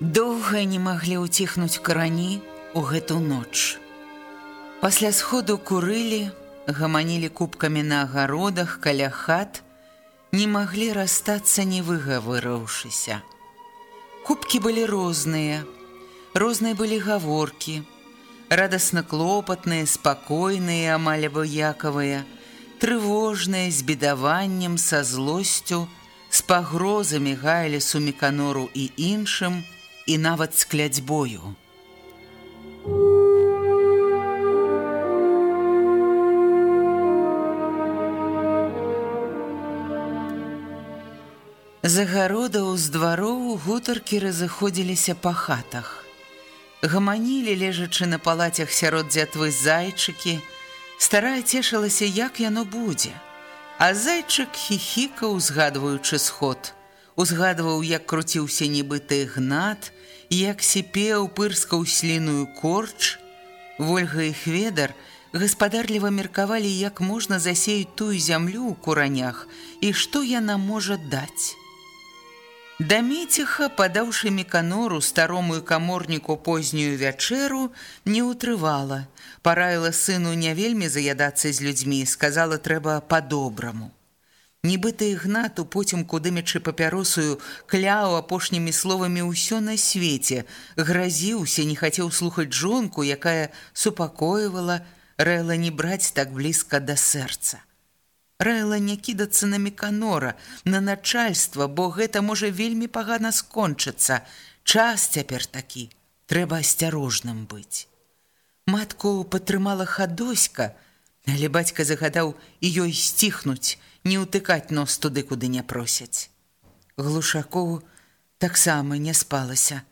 Доўга не маглі ўціхнуць карані ў гэту ноч. Пасля сходу курылі, гаманілі кубкамі на агародах каля хат, не маглі расстацца не выгавырыўшыся. Кубкі былі розныя, розныя былі гаворкі, радасна клопатныя, спакойныя, амаль абыякавыя, трывожныя з бедаваннем, са злосцю, з пагрозамі гайлі суміканору і іншым, і нават з кляцьбою. Загародаў з двароў гутаркі разыходзіліся па хатах. Гаманілі, лежачы на палацях сярод дзятвы зайчыкі, старая цешылася, як яно будзе. А зайчык хіхікаў, узгадваючы сход – узгадваў, як круціўся нібыты гнат, як сіпеў пырскаў сліную корч. Вольга і хведар гаспадарліва меркавалі, як можна засеяць тую зямлю ў куранях і што яна можа даць. Дамеціха, падаўшы меканору старому каморніку познюю вячэру, не ўтрывала, параіла сыну не вельмі заядацца з людзьмі, сказала трэба па-добраму. Нібыта ігнату потым кудымячы папяросую кляў апошнімі словамі ўсё на свеце, гразіўся, не хацеў слухаць жонку, якая супакоівала, рэла не браць так блізка да сэрца. Рэла не кідацца на меканора, на начальства, бо гэта можа вельмі пагана скончыцца. Час цяпер такі, трэба асцярожным быць. Матку падтрымала хадоська, але бацька загадаў і ёй сціхнуць, не ўтыкаць нос туды, куды не просяць. Глушакову таксама не спалася.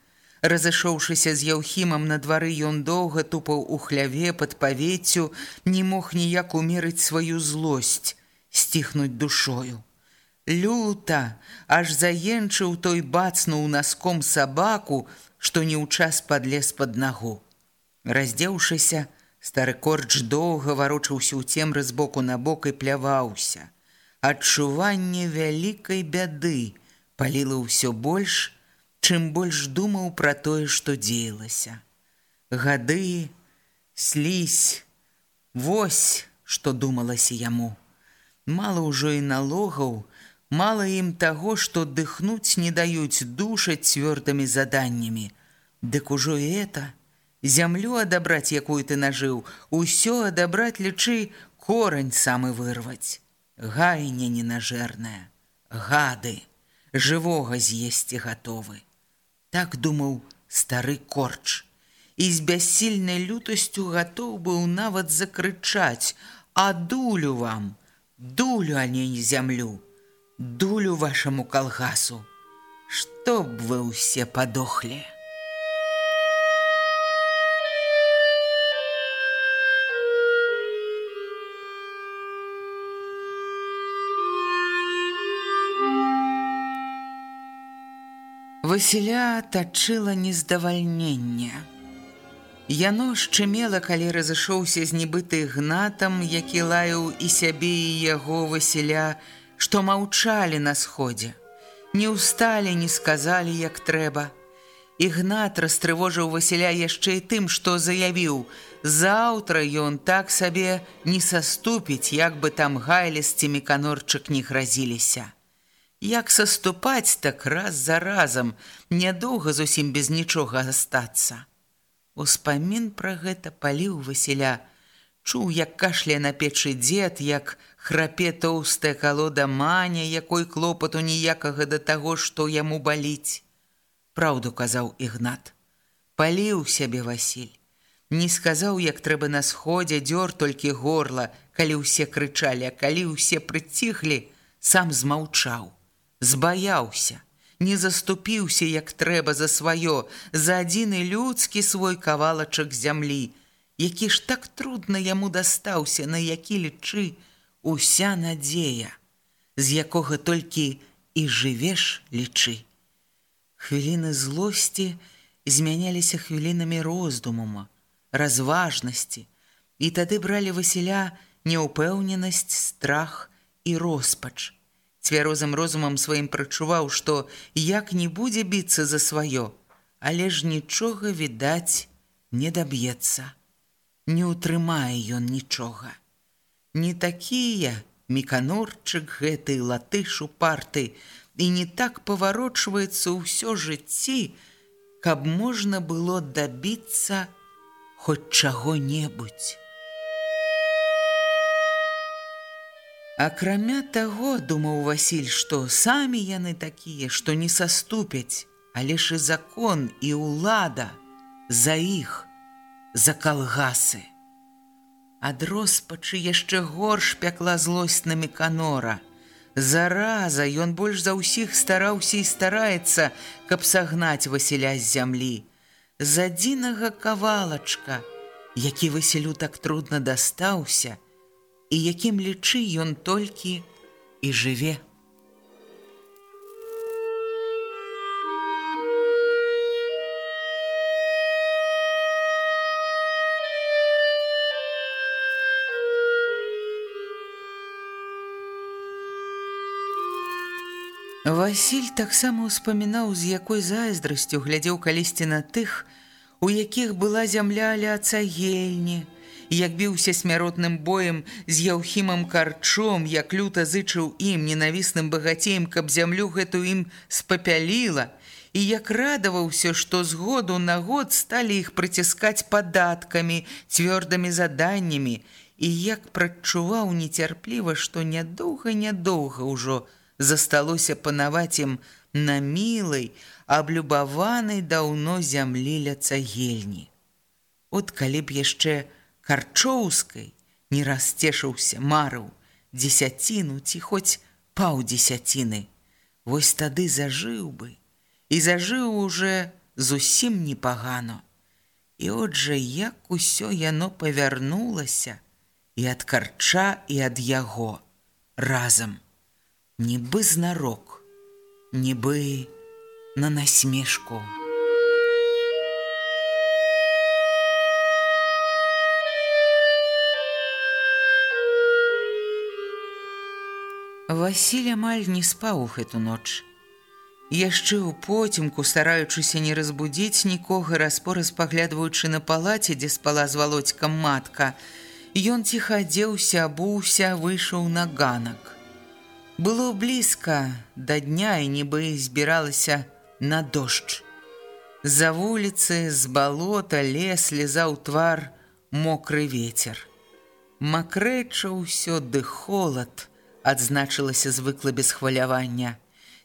Разышоўшыся з яўхімам на двары ён доўга тупаў у хляве пад павеццю, не мог ніяк умерыць сваю злосць, сціхнуць душою. Люта, аж заенчыў той бацнуў наском сабаку, што не ў час падлез пад нагу. Раздзеўшыся, стары корч доўга варочаўся ў цемры з боку на бок і пляваўся адчуванне вялікай бяды паліла ўсё больш, чым больш думаў пра тое, што дзеялася. Гады, слізь, вось, што думалася яму. Мала ўжо і налогаў, мала ім таго, што дыхнуць не даюць душаць цвёрдымі заданнямі. Дык ужо і это, зямлю адабраць, якую ты нажыў, усё адабраць лічы корань самы вырваць гайня ненажэрная, гады, жывога з'есці гатовы. Так думаў стары корч, і з бяссільнай лютасцю гатоў быў нават закрычаць: « А дулю вам, дулю, а не не зямлю, дулю вашаму калгасу, Што б вы ўсе падохлі. Васіля тачыла нездавальнення. Яно шчымела, калі разышоўся з нібыты гнатам, які лаяў і сябе і яго Васіля, што маўчалі на сходзе. Не ўсталі, не сказалі, як трэба. Ігнат растрывожыў Васіля яшчэ і тым, што заявіў: Заўтра ён так сабе не саступіць, як бы там гайлісцімі канорчык не гразіліся. Як саступаць так раз за разам, нядоўга зусім без нічога астацца. Успамін пра гэта паліў Васіля Чуў, як кашля на печы дзед, як храпе тоўстая калода маня, якой клопату ніякага да таго, што яму баліць. Праўду казаў ігнат. Паліў сябе Васіль. Не сказаў, як трэба на сходзе дзёр толькі горла, калі ўсе крычалі, а калі ўсе прыціхлі, сам змаўчаў, збаяўся, не заступіўся, як трэба за сваё, за адзіны людскі свой кавалачак зямлі, які ж так трудна яму дастаўся, на які лічы уся надзея, з якога толькі і жывеш лічы. Хвіліны злосці змяняліся хвілінамі роздумума, разважнасці, і тады бралі Васіля няўпэўненасць, страх, і роспач. Цвярозым розумам сваім прачуваў, што як не будзе біцца за сваё, але ж нічога відаць не даб'ецца. Не ўтрымае ён нічога. Не такія міканорчык гэтай латышу парты і не так паварочваецца ўсё жыцці, каб можна было дабіцца хоць чаго-небудзь. Акрамя таго, думаў Васіль, што самі яны такія, што не саступяць, але ж і закон і ўлада за іх, за калгасы. Ад роспачы яшчэ горш пякла злосць на меканора. Зараза ён больш за ўсіх стараўся і стараецца, каб сагнаць Васіля з зямлі. З адзінага кавалачка, які Васілю так трудна дастаўся, і якім лічы ён толькі і жыве. Васіль таксама ўспамінаў, з якой зайздрасцю глядзеў калісьці на тых, у якіх была зямля ля цагельні, як біўся смяротным боем з яўхімам карчом, як люта зычыў ім ненавісным багацеем, каб зямлю гэту ім спапяліла, і як радаваўся, што з году на год сталі іх прыціскаць падаткамі, цвёрдымі заданнямі, і як прачуваў нецярпліва, што нядоўга-нядоўга ўжо засталося панаваць ім на мілай, аблюбаванай даўно зямлі ля цагельні. От калі б яшчэ, карчоўскай не расцешыўся марыў дзесяціну ці хоць паўдзесяціны. Вось тады зажыў бы і зажыў уже зусім непагано. І от жа як усё яно павярнулася і ад карча і ад яго разам. Нібы знарок нібы на насмешку Васіль амаль не спаў у гэту ноч. Яшчэ ў потімку, стараючыся не разбудзіць нікога, распораз паглядваючы на палаце, дзе спала з валодзькам матка, ён ціха адзеўся, абуўся, выйшаў на ганак. Было блізка да дня і нібы збіралася на дождж. За вуліцы, з балота, лес лізаў твар мокры ветер. Макрэча ўсё ды холад, адзначылася звыкла без хвалявання.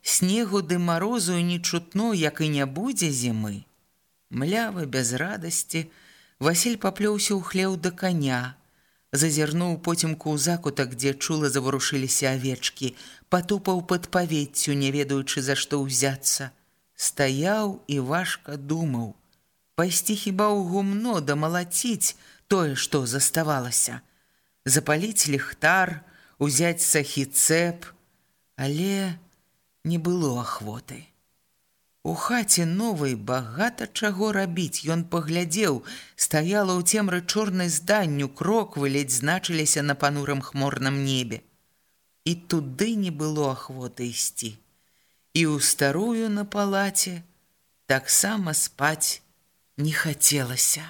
Снегу ды марозу не чутно, як і не будзе зімы. Млявы без радасці, Васіль паплёўся ў хлеў да каня, зазірнуў потімку ў закутак, дзе чула заварушыліся авечкі, патупаў пад павеццю, не ведаючы за што ўзяцца. Стаяў і важка думаў: пайсці хіба ў гумно да малаціць тое, што заставалася, запаліць ліхтар, узяць сахі цэп, але не было ахвоты. У хаце новай багата чаго рабіць, Ён паглядзеў, стаяла ў цемры чорнай зданню, кроквы ледзь значыліся на панурым хмурным небе. І туды не было ахвоты ісці. І ў старую на палаце таксама спаць не хацелася.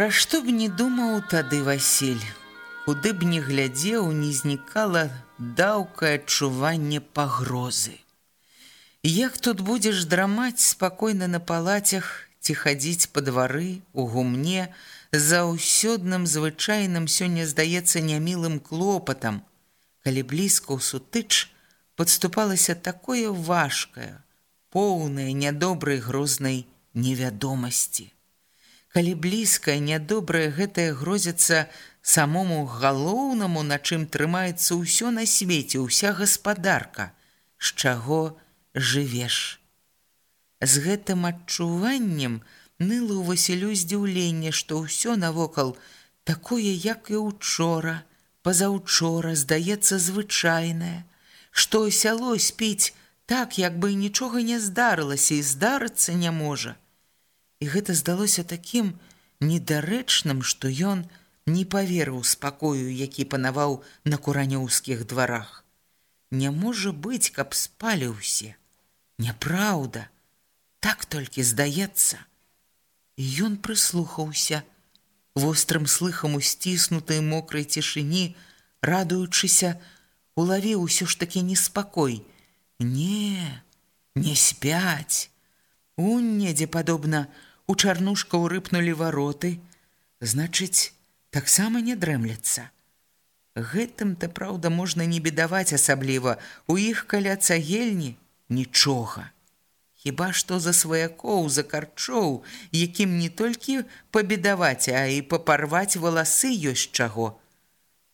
Пра што б не думаў тады Васіль, куды б не глядзеў, не знікала даўкае адчуванне пагрозы. Як тут будзеш драмаць спакойна на палацях ці хадзіць па двары у гумне, заўсёдным звычайным сёння здаецца нямілым клопатам, калі блізка ў сутыч падступалася такое важкае, поўнае нядобрай грознай невядомасці. Калі блізкае нядобрае гэтае грозіцца самому галоўнаму, на чым трымаецца ўсё на свеце, уся гаспадарка, з чаго, жывеш. З гэтым адчуваннем ныла ў Васілю здзіўленне, што ўсё навокал такое, як і учора, пазаўчора здаецца звычайнае, што сяло спіць так, як бы нічога не здарылася і здарыцца не можа. І гэта здалося такім недарэчным, што ён не паверыў спакою, які панаваў на куранёўскіх дварах. Не можа быць, каб спалі ўсе. Няпраўда, так толькі здаецца. І ён прыслухаўся, вострым слыхам у сціснутай мокрай цішыні, радуючыся, улавіў усё ж такі неспакой. Не, не спяць. У недзе падобна у чарнушка ўрыпнулі вароты, значыць, таксама не дрэмляцца. Гэтым-то праўда можна не бедаваць асабліва, у іх каля цагельні, нічога. Хіба што за сваякоў за карчоў, якім не толькі пабедаваць, а і папарваць валасы ёсць чаго.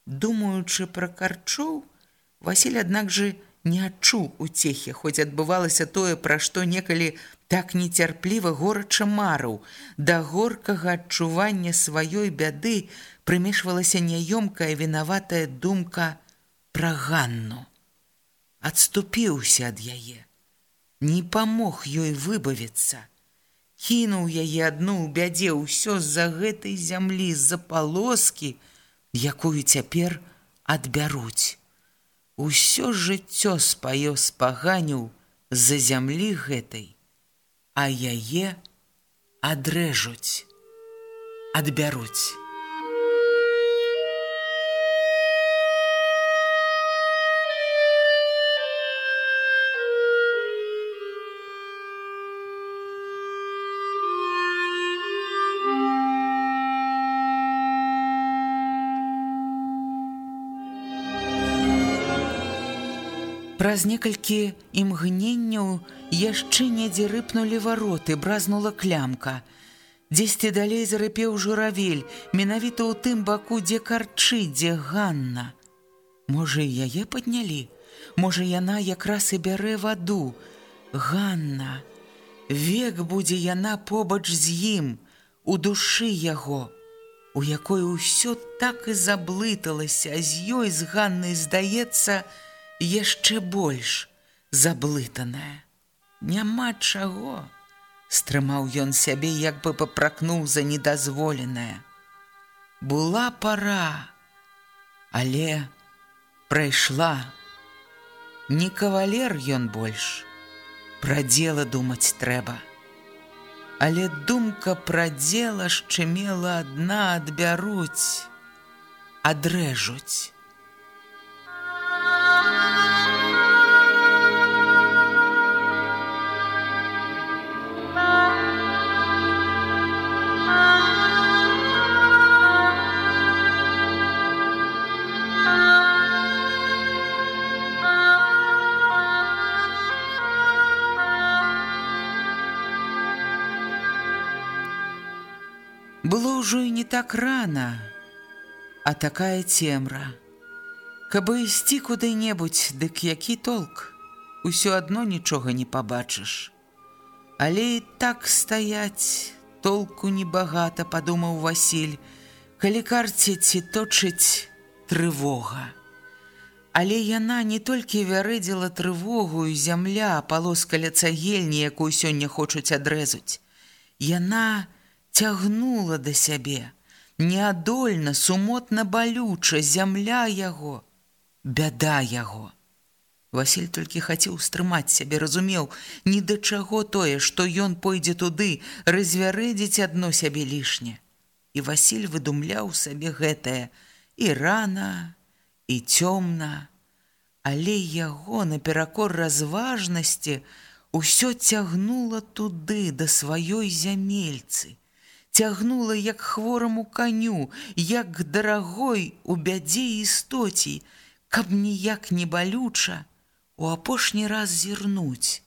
Думаючы пра карчоў, Васіль аднак жа не адчуў уцехі, хоць адбывалася тое, пра што некалі так нецярпліва горача марыў, да горкага адчування сваёй бяды прымешвалася няёмкая вінаватая думка пра ганну. Адступіўся ад яе не памог ёй выбавіцца. Кінуў яе адну ў бядзе ўсё з-за гэтай зямлі з-за палоскі, якую цяпер адбяруць. Усё жыццё спаё спаганіў з-за зямлі гэтай, а яе адрэжуць, адбяруць. Праз некалькі імгненняў яшчэ недзе рыпнулі вароты, бразнула клямка. Дзесьці далей зарыпеў журавель, менавіта ў тым баку, дзе карчы, дзе Ганна. Можа, і яе паднялі, Можа, яна якраз і бярэ ваду. Ганна, век будзе яна побач з ім, у душы яго, у якой усё так і заблыталася, а з ёй з Ганнай здаецца, яшчэ больш заблытаная. Няма чаго, стрымаў ён сябе, як бы папракнуў за недазволенае. Была пара, але прайшла. Не кавалер ён больш, пра дзела думаць трэба. Але думка пра дзела шчымела адна адбяруць, адрэжуць. Так рана, а такая цемра. Каб ісці куды-небудзь, дык які толк, усё адно нічога не пабачыш. Але і так стаяць толку небагата, падумаў Васіль, калі карціць і точыць трывога. Але яна не толькі вярэдзіла трывогу і зямля, палоска ля цагельні, якую сёння хочуць адрэзуць. Яна, цягнула да сябе, неадольна, сумотна балюча зямля яго, бяда яго. Васіль толькі хацеў стрымаць сябе, разумеў, ні да чаго тое, што ён пойдзе туды, развярэдзіць адно сябе лішне. і Васіль выдумляў сабе гэтае і рана, і цёмна, але яго наперакор разважнасці ўсё цягнула туды да сваёй зямельцы, цягнула як хвораму каню, як дарагой у бядзе істоці, каб ніяк не балюча у апошні раз зірнуць,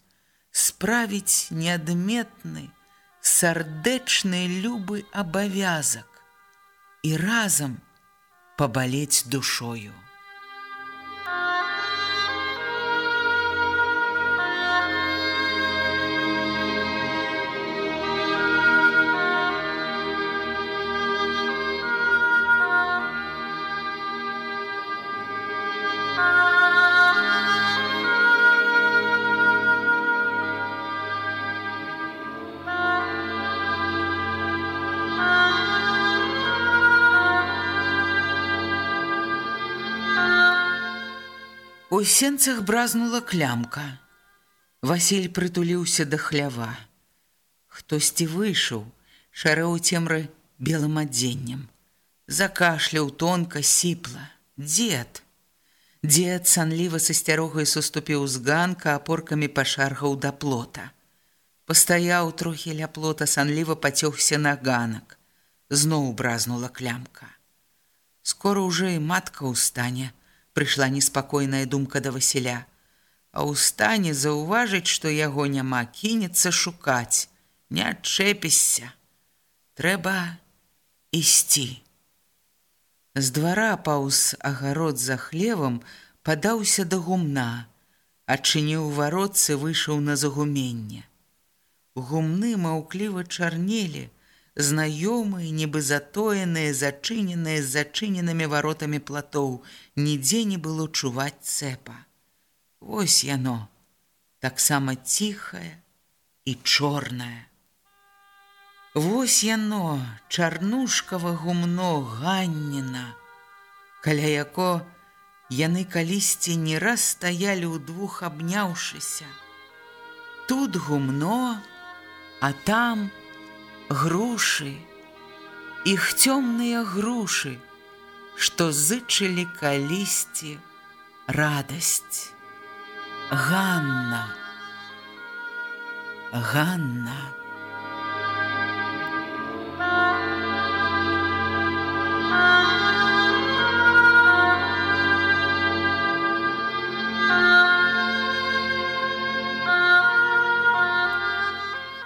справіць неадметны, сардэчны любы абавязак і разам пабалець душою. У сенцах бразнула клямка. Васіль прытуліўся да хлява. Хтосьці выйшаў, шарэў цемры белым адзеннем. Закашляў тонка сіпла. Дзед. Дзед санліва са сцярогай суступіў з ганка апоркамі пашаргаў да плота. Пастаяў трохі ля плота, санліва пацёгся на ганак. Зноў бразнула клямка. Скоро ўжо і матка ў стане, прыйшла неспакойная думка да Васіля. А ў стане заўважыць, што яго няма, кінецца шукаць, не адчэпішся. Трэба ісці. З двара паўз агарод за хлевам падаўся да гумна, адчыніў варотцы выйшаў на загуменне. Гумны маўкліва чарнелі, знаёмыя, нібы затоеныя, зачыненыя з зачыненымі варотамі платоў, нідзе не было чуваць цэпа. Вось яно, таксама ціхае і чорнае. Вось яно, чарнушкава гумно ганніна, каля яко яны калісьці не раз стаялі ўдвух абняўшыся. Тут гумно, а там, грушы, іх цёмныя грушы, што зычылі калісьці радасць. Ганна, Ганна.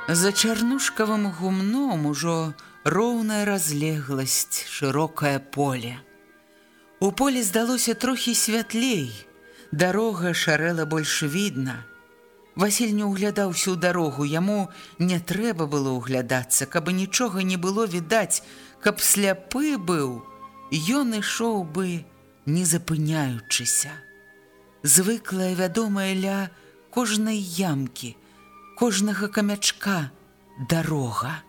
За чарнушкавым гумном ужо роўная разлегласць, шырокае поле. У поле здалося трохі святлей, дарога шарэла больш відна. Васіль не ўглядаўся ў дарогу, яму не трэба было ўглядацца, каб нічога не было відаць, каб сляпы быў, ён ішоў бы, не запыняючыся. Звыклая вядомая ля кожнай ямкі, кожнага камячка дарога.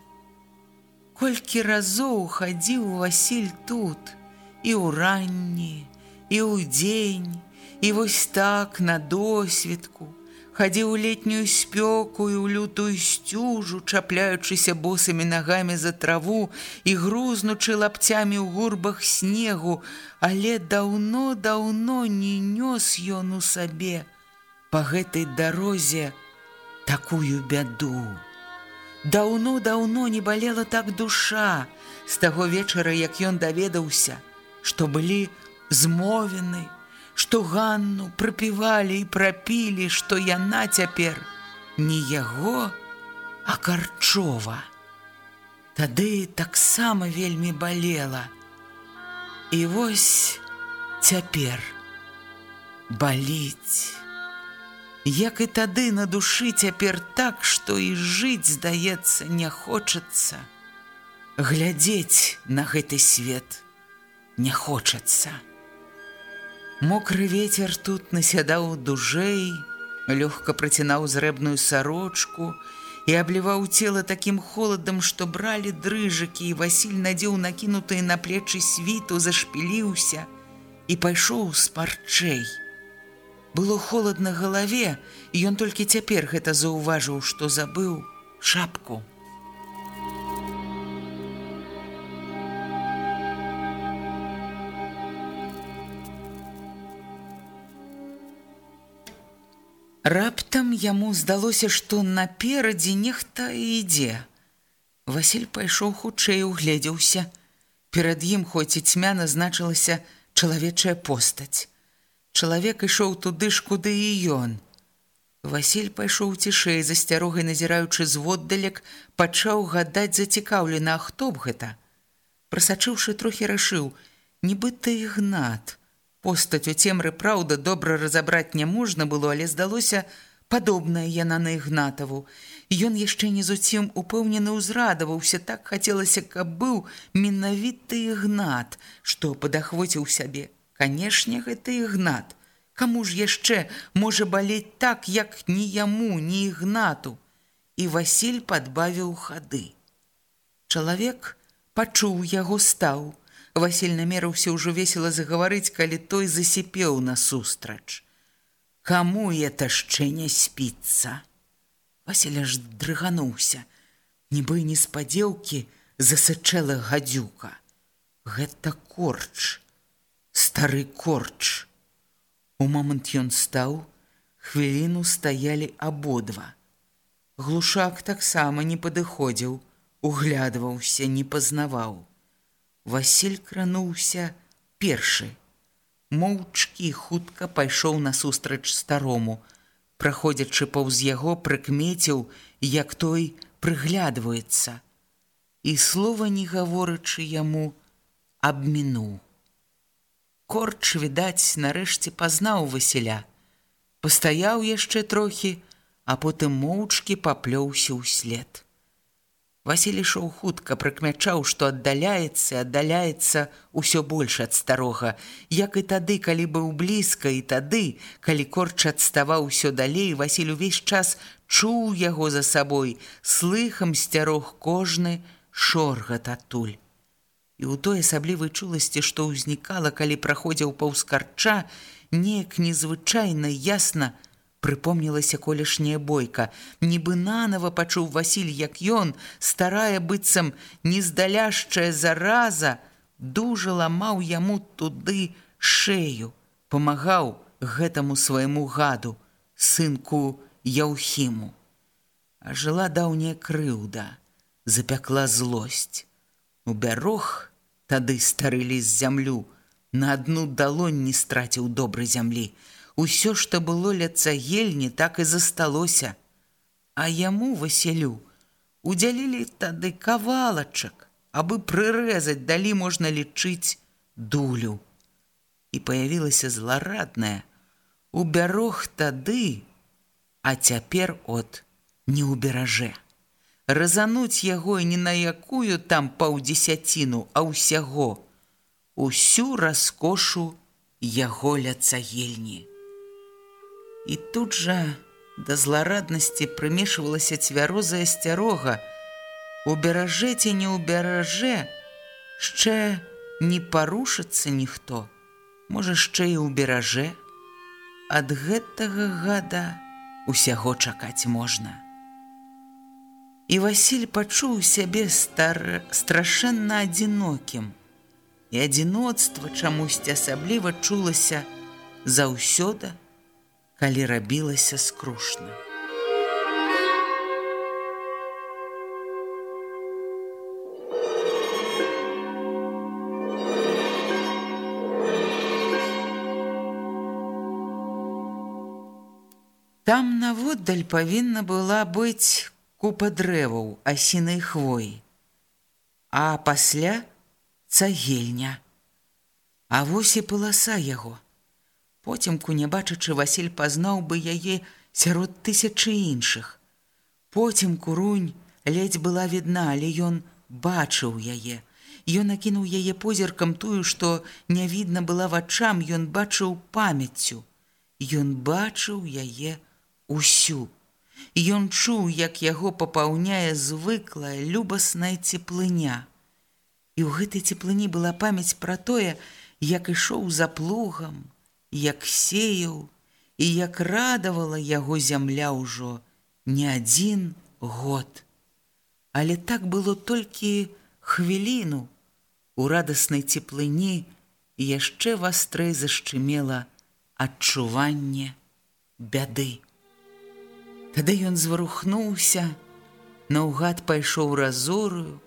Колькі разоў хадзіў Васіль тут, і ў ранні, і ў дзень, і вось так на досведку, хадзіў летнюю спёку і ў лютую сцюжу, чапляючыся босымі нагамі за траву і грузнучы лапцямі ў гурбах снегу, але даўно-даўно не нёс ён у сабе. Па гэтай дарозе, такую бяду. Даўно-даўно не балела так душа з таго вечара, як ён даведаўся, што былі змовены, што Ганну прыпівалі і прапілі, што яна цяпер не яго, а карчова. Тады таксама вельмі балела. І вось цяпер баліць. Як і тады на душы цяпер так, што і жыць, здаецца, не хочацца. Глядзець на гэты свет не хочацца. Мокры ветер тут насядаў дужэй, лёгка працінаў зрэбную сарочку і абліваў цела такім холадам, што бралі дрыжыкі, і Васіль надзеў накінутыя на плечы світу, зашпіліўся і пайшоў з парчэй. Было холадна галаве, і ён толькі цяпер гэта заўважыў, што забыў шапку. Раптам яму здалося, што наперадзе нехта ідзе. Васіль пайшоў хутчэй угледзеўся. Перад ім хоць і цьмяна значылася чалавечая постаць. Чалавек ішоў туды ж, куды і ён. Васіль пайшоў цішэй, засцярогай назіраючы зводдалек, пачаў гадаць зацікаўлена, хто б гэта. Прасачыўшы трохі рашыў, нібыта ігнат. Постаць у цемры праўда добра разабраць не можна было, але здалося падобная яна на ігнатаву. Ён яшчэ не зусім упэўнены ўзрадаваўся, так хацелася, каб быў менавіты ігнат, што падахвоціў сябе. Канешне, гэта ігнат. Каму ж яшчэ можа балець так, як ні яму, ні ігнату. І Васіль падбавіў хады. Чалавек пачуў яго стаў. Васіль намерыўся ўжо весела загаварыць, калі той засіпеў насустрач. Каму это яшчэ не спіцца? Васіля ж дрыгануўся, нібы неспадзеўкі засычэла гадзюка. Гэта корч, стары корч. У момант ён стаў, хвіліну стаялі абодва. Глушак таксама не падыходзіў, углядваўся, не пазнаваў. Васіль крануўся першы. Моўчкі хутка пайшоў насустрач старому, праходзячы паўз яго прыкмеціў, як той прыглядваецца. І слова не гаворачы яму абмінуў. Корч, відаць, нарэшце пазнаў Васіля. Пастаяў яшчэ трохі, а потым моўчкі паплёўся ўслед. Васіль ішоў хутка, прыкмячаў, што аддаляецца, аддаляецца ўсё больш ад старога, як і тады, калі быў блізка і тады, калі корч адставаў усё далей, Васіль увесь час чуў яго за сабой, слыхам сцярог кожны шоргат адтуль і ў той асаблівай чуласці, што ўзнікала, калі праходзіў паўскарча, неяк незвычайна ясна прыпомнілася колішняя бойка. Нібы нанова пачуў Васіль, як ён, старая быццам нездаляшчая зараза, дужа ламаў яму туды шею, памагаў гэтаму свайму гаду, сынку Яўхіму. А жыла даўняя крыўда, запякла злосць. У бярог тады стары ліс зямлю, на адну далонь не страціў добрай зямлі. Усё, што было ля цагельні, так і засталося. А яму Васілю удзялілі тады кавалачак, абы прырэзаць далі можна лічыць дулю. І паявілася зларадная: У бярог тады, а цяпер от не ўберажэ разануць яго і не на якую там паўдзесяціну, а ўсяго, усю раскошу яго ля цагельні. І тут жа да злараднасці прымешвалася цвярозая сцярога, уберажэ ці не ўберажэ, яшчэ не парушыцца ніхто, можа яшчэ і ўберажэ, ад гэтага гада усяго чакаць можна. І Васіль пачуў сябе стар страшэнна адзінокім. І адзіноцтва чамусьці асабліва чулася заўсёда, калі рабілася скрушна. Там наводдаль павінна была быць купа дрэваў асінай хвоі, а пасля цагельня. А вось і паласа яго. Поцемку не бачачы Васіль пазнаў бы яе сярод тысячы іншых. Поцемку рунь ледзь была відна, але ён бачыў яе. Ён накінуў яе позіркам тую, што не відна была вачам, ён бачыў памяццю. Ён бачыў яе усю. Ён чуў, як яго папаўняе звыклая любасная цеплыня. І ў гэтай цеплыні была памяць пра тое, як ішоў за плугам, як сеяў і як радавала яго зямля ўжо не адзін год. Але так было толькі хвіліну у радаснай цеплыні яшчэ вастрэй зашчымела адчуванне бяды. Тады ён зварухнуўся, наўгад пайшоў разорую,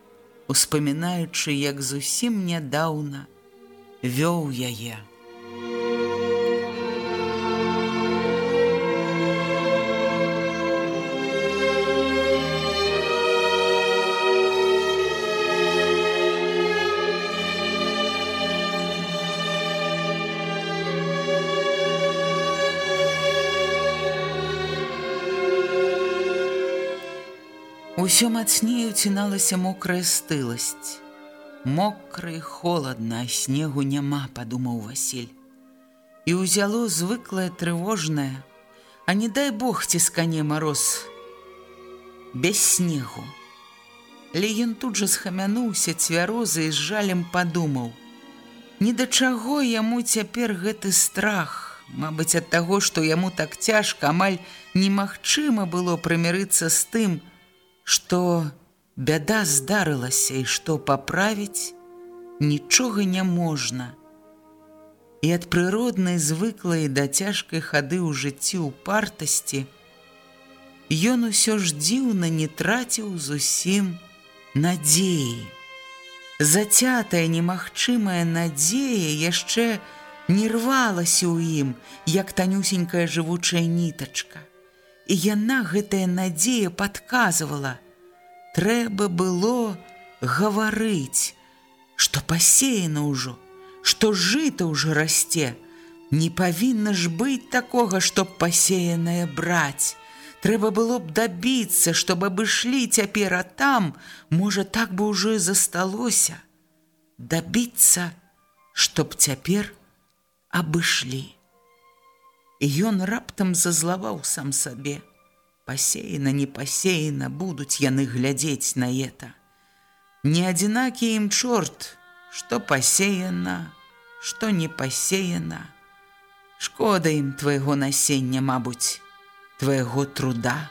успамінаючы, як зусім нядаўна вёў яе. Усё мацней уціналася мокрая стыласць. Мокры і холодна, а снегу няма, падумаў Васіль. І ўзяло звыклае трывожнае, А не дай Бог ціскане мароз без снегу. Леен тут жа схамянуўся цвярозы і з жалем падумаў: Ні да чаго яму цяпер гэты страх, Мабыць, ад таго, што яму так цяжка, амаль немагчыма было прымірыцца з тым, што бяда здарылася і што паправіць нічога не можна. І ад прыроднай звыклай да цяжкай хады ў жыцці ў партасці, Ён усё ж дзіўна не траціў зусім надзеі. Зацятая немагчымая надзея яшчэ не рвалася ў ім, як танюсенькая жывучая нітачка і яна гэтая надзея падказвала: трэба было гаварыць, што пасеяна ўжо, што жыта ўжо расце, не павінна ж быць такога, што пасеянае браць. Трэба было б дабіцца, чтобы абышлі цяпер, а там, можа, так бы ўжо і засталося. Дабіцца, чтоб цяпер абышлі. Ён раптам зазлаваў сам сабе. Пасеяна, не пасеяна будуць яны глядзець на это. Не адзінакі ім чорт, што пасеяна, што не пасеяна. Шкода ім твайго насення, мабуць, твайго труда.